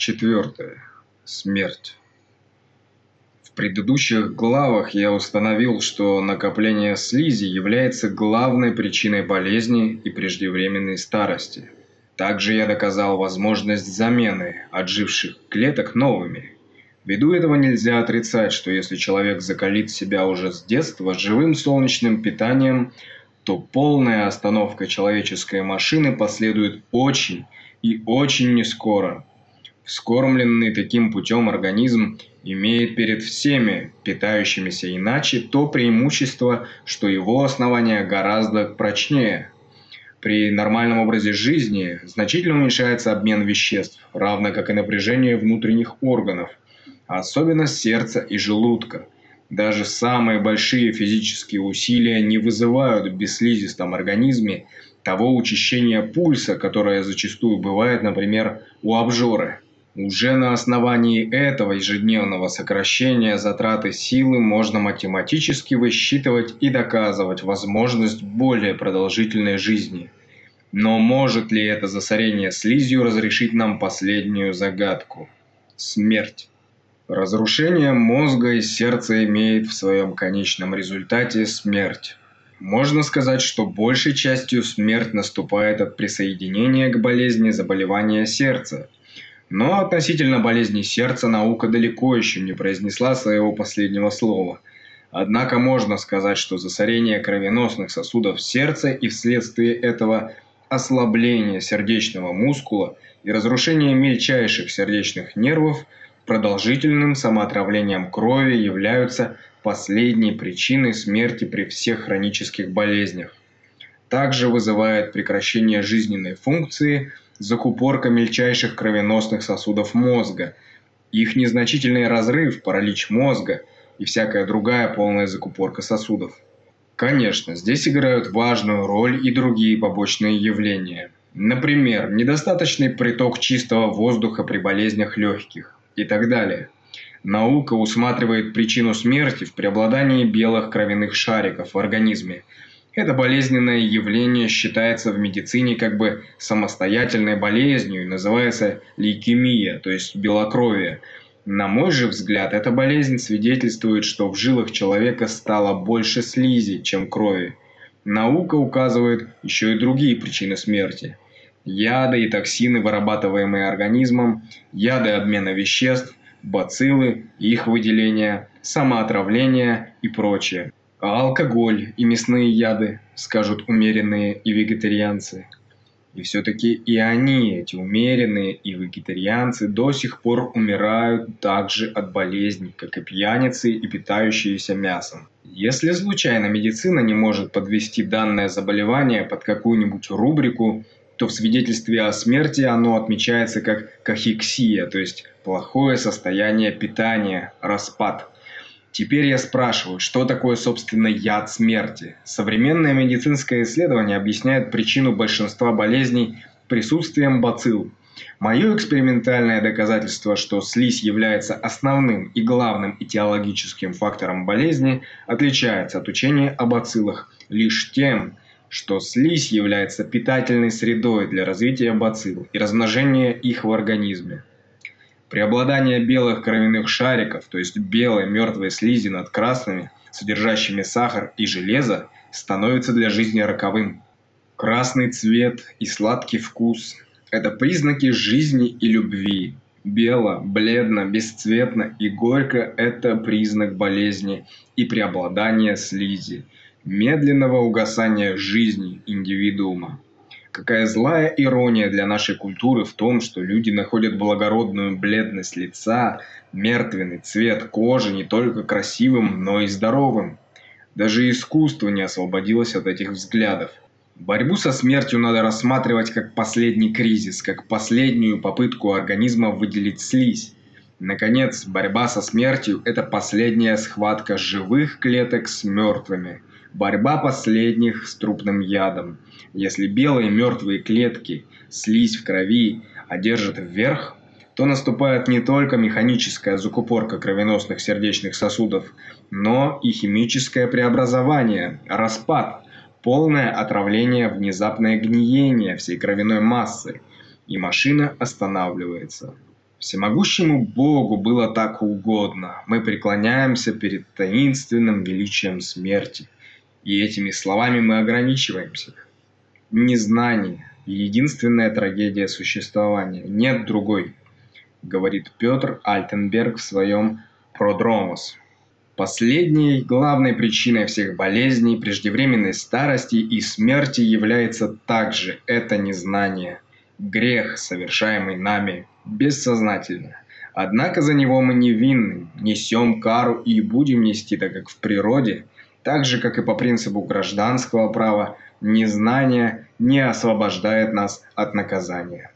Четвертое. Смерть. В предыдущих главах я установил, что накопление слизи является главной причиной болезни и преждевременной старости. Также я доказал возможность замены отживших клеток новыми. Ввиду этого нельзя отрицать, что если человек закалит себя уже с детства живым солнечным питанием, то полная остановка человеческой машины последует очень и очень нескоро – Вскормленный таким путем организм имеет перед всеми питающимися иначе то преимущество, что его основание гораздо прочнее. При нормальном образе жизни значительно уменьшается обмен веществ, равно как и напряжение внутренних органов, особенно сердца и желудка. Даже самые большие физические усилия не вызывают в бесслизистом организме того учащения пульса, которое зачастую бывает, например, у обжоры. Уже на основании этого ежедневного сокращения затраты силы можно математически высчитывать и доказывать возможность более продолжительной жизни. Но может ли это засорение слизью разрешить нам последнюю загадку? Смерть. Разрушение мозга и сердца имеет в своем конечном результате смерть. Можно сказать, что большей частью смерть наступает от присоединения к болезни заболевания сердца – но относительно болезней сердца наука далеко еще не произнесла своего последнего слова. Однако можно сказать, что засорение кровеносных сосудов сердца и вследствие этого ослабление сердечного мускула и разрушение мельчайших сердечных нервов продолжительным самоотравлением крови являются последней причиной смерти при всех хронических болезнях. Также вызывает прекращение жизненной функции – закупорка мельчайших кровеносных сосудов мозга, их незначительный разрыв, паралич мозга и всякая другая полная закупорка сосудов. Конечно, здесь играют важную роль и другие побочные явления. Например, недостаточный приток чистого воздуха при болезнях легких и так далее. Наука усматривает причину смерти в преобладании белых кровяных шариков в организме – это болезненное явление считается в медицине как бы самостоятельной болезнью и называется лейкемия, то есть белокровие. На мой же взгляд, эта болезнь свидетельствует, что в жилах человека стало больше слизи, чем крови. Наука указывает еще и другие причины смерти. Яды и токсины, вырабатываемые организмом, яды обмена веществ, бациллы их выделение, самоотравление и прочее. А алкоголь и мясные яды, скажут умеренные и вегетарианцы. И все-таки и они, эти умеренные и вегетарианцы, до сих пор умирают также от болезней, как и пьяницы и питающиеся мясом. Если случайно медицина не может подвести данное заболевание под какую-нибудь рубрику, то в свидетельстве о смерти оно отмечается как кахексия, то есть плохое состояние питания, распад – Теперь я спрашиваю, что такое, собственно, яд смерти? Современное медицинское исследование объясняет причину большинства болезней присутствием бацилл. Мое экспериментальное доказательство, что слизь является основным и главным этиологическим фактором болезни, отличается от учения о бациллах лишь тем, что слизь является питательной средой для развития бацилл и размножения их в организме. Преобладание белых кровяных шариков, то есть белой мертвой слизи над красными, содержащими сахар и железо, становится для жизни роковым. Красный цвет и сладкий вкус – это признаки жизни и любви. Бело, бледно, бесцветно и горько – это признак болезни и преобладания слизи, медленного угасания жизни индивидуума. Какая злая ирония для нашей культуры в том, что люди находят благородную бледность лица, мертвенный цвет кожи не только красивым, но и здоровым. Даже искусство не освободилось от этих взглядов. Борьбу со смертью надо рассматривать как последний кризис, как последнюю попытку организма выделить слизь. Наконец, борьба со смертью – это последняя схватка живых клеток с мертвыми. Борьба последних с трупным ядом – если белые мертвые клетки, слизь в крови одержат вверх, то наступает не только механическая закупорка кровеносных сердечных сосудов, но и химическое преобразование, распад, полное отравление, внезапное гниение всей кровяной массы, и машина останавливается. Всемогущему Богу было так угодно. Мы преклоняемся перед таинственным величием смерти. И этими словами мы ограничиваемся. Незнание – единственная трагедия существования. Нет другой, говорит Петр Альтенберг в своем «Продромос». Последней главной причиной всех болезней, преждевременной старости и смерти является также это незнание, грех, совершаемый нами бессознательно. Однако за него мы невинны, несем кару и будем нести, так как в природе, так же, как и по принципу гражданского права, незнание не освобождает нас от наказания.